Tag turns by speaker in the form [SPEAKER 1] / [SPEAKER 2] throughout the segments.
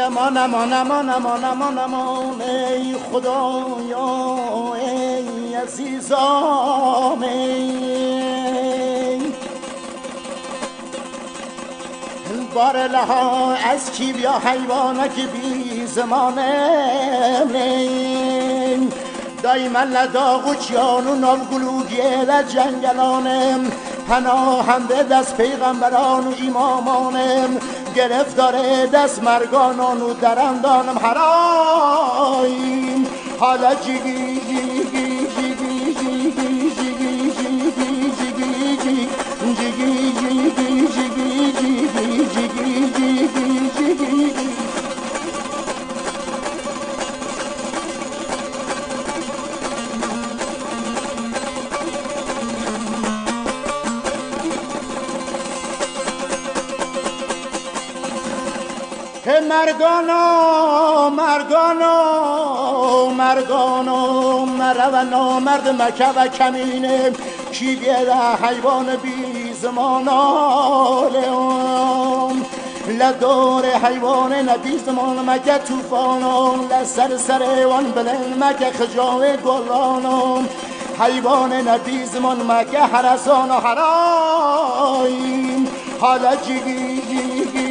[SPEAKER 1] امان امان امان امان امان امان ای خدایا ای عزیزام ای. بار لها از کی بیا حیوانه که بی زمانه دایما لداغ و چیان و نالگلوگیه و جنگلانم پناهم به دست پیغمبران و ایمامانم گرفتار دست مرگانان و درندانم هرایم حالا جیگی جیگی جیگی. مرگانو مرگانو مرگانو مرو مرد مکه و کمینه کی بیده حیوان بی زمانالم لدور حیوان نبی زمان مکه توفانم لسر سر وان بلن مکه خجاوه گلانم حیوان نبی زمان مکه حرسان و حرایم حالا جیگی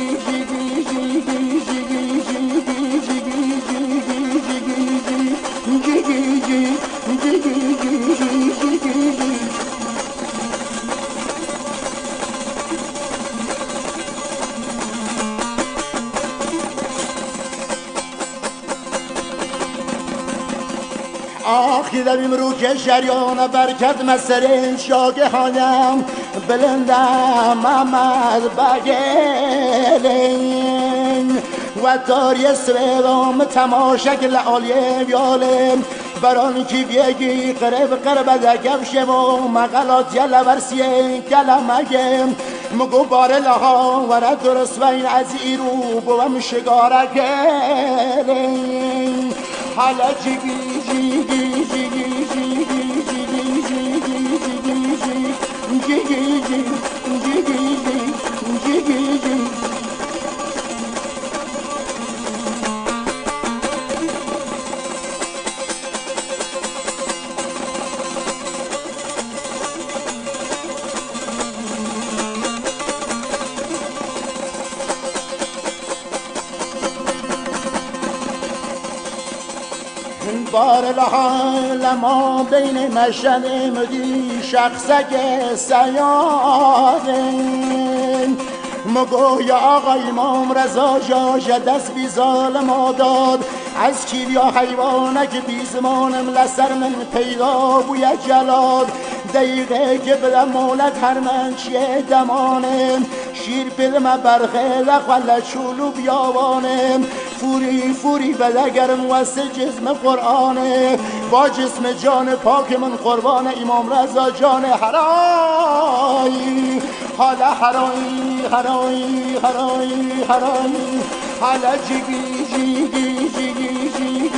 [SPEAKER 1] آخی دویم رو که شریان برکت شاگه هایم بلندم محمد بگلین. و تاری سویدام تماشک لعالیه بیالم بران کی بیگی قرب قرب دکم شما مقالات یلا ورسیه کلمگم مگو بار لها ورد درست و این از ایرو بوم شگارک حلقة جيجي جيجي بار لما بین مشهد مدی شخصک سیادن مگو یا آقا امام رضا جاش دست بی ظالم داد. از کی یا حیوانک بی زمانم لسر من پیدا بوی جلاد. دقیقه که بدم مولد هر من چیه دمانم شیر بدم برخه لخوال چولو بیاوانم فوری فوری بدگرم وسط جسم قرآنه. با جسم جان پاک من قربان امام رضا جان حرایی حالا حرایی حرایی حرایی حرایی حالا جیگی جیگی جیگی جیگی.